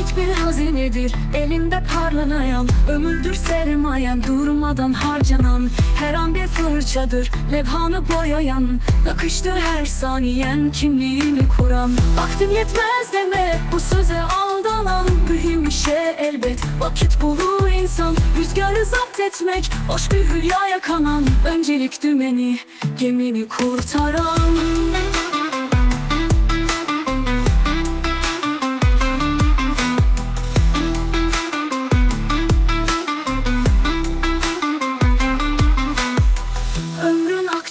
Vakit bir hazinedir elinde parlayan Ömürdür sermayen durmadan harcanan Her an bir fırçadır levhanı boyayan Nakıştır her saniyen kimliğini kuran Vaktim yetmez deme bu söze aldanan Mühim bir şey elbet vakit bulur insan. Rüzgarı zapt etmek hoş bir hülyaya kanan Öncelik dümeni gemini kurtaran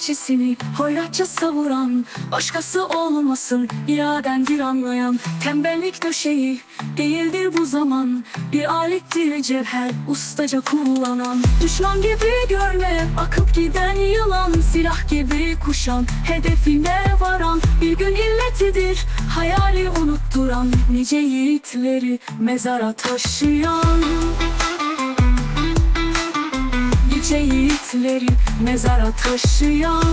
Akçesini hoyratça savuran Başkası olmasın iradendir anlayan Tembellik döşeği değildir bu zaman Bir alettir cevher ustaca kullanan. Düşman gibi görme akıp giden yılan Silah gibi kuşan hedefine varan Bir gün illetidir hayali unutturan Nice yiğitleri mezara taşıyan Nice yiğitleri mezara taşıyan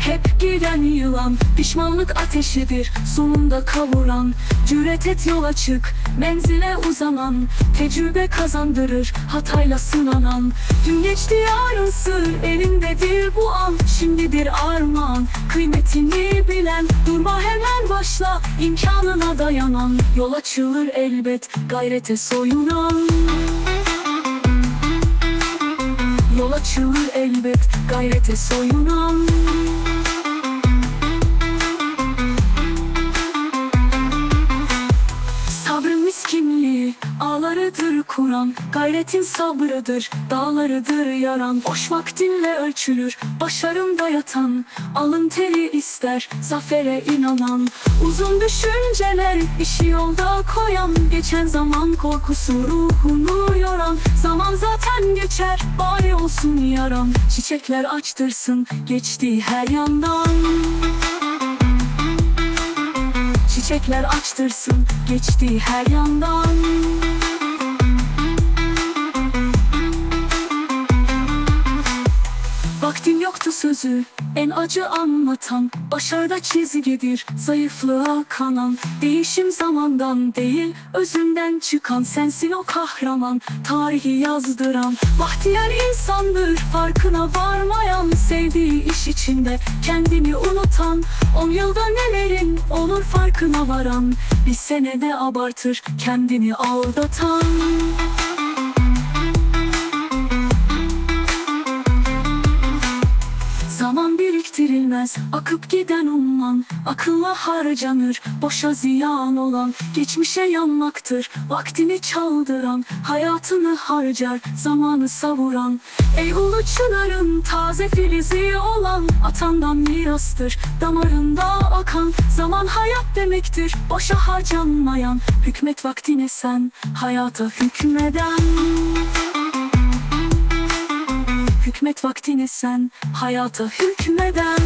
hep giden yılan Pişmanlık ateşidir sonunda kavuran. Cüret et yola çık menzile uzanan. Tecrübe kazandırır hatayla sınanan. Dün geçti yarın sır elindedir bu an. Şimdidir armağan kıymetini bilen. Durma hemen başla imkanına dayanan. Yol açılır elbet gayrete soyunan. Yol açılır elbet gayrete soyunan kuran Gayretin sabrıdır dağlarıdır yaran. Boş vaktinle ölçülür başarımda yatan. Alın teri ister zafere inanan. Uzun düşünceler işi yolda koyan. Geçen zaman korkusu ruhunu yoran. Zaman zaten geçer bari olsun yaram Çiçekler açtırsın geçtiği her yandan. Çiçekler açtırsın geçtiği her yandan Vaktim yoktu sözü en acı anlatan Başarıda çizgidir zayıflığa kanan Değişim zamandan değil özünden çıkan Sensin o kahraman tarihi yazdıran. Bahtiyar insandır farkına varmayan Sevdiği iş içinde kendini unutan. On yılda nelerin olur farkına varan Bir senede abartır kendini aldatan biriktirilmez akıp giden umman Akılla harcanır. Boşa ziyan olan Geçmişe yanmaktır. Vaktini çaldıran Hayatını harcar. Zamanı savuran. Ey ulu çınarın taze filizi olan. Atandan mirastır damarında akan. Zaman hayat demektir boşa harcanmayan. Hükmet vaktine sen hayata hükmeden Hükmet vaktine sen hayata hükmeden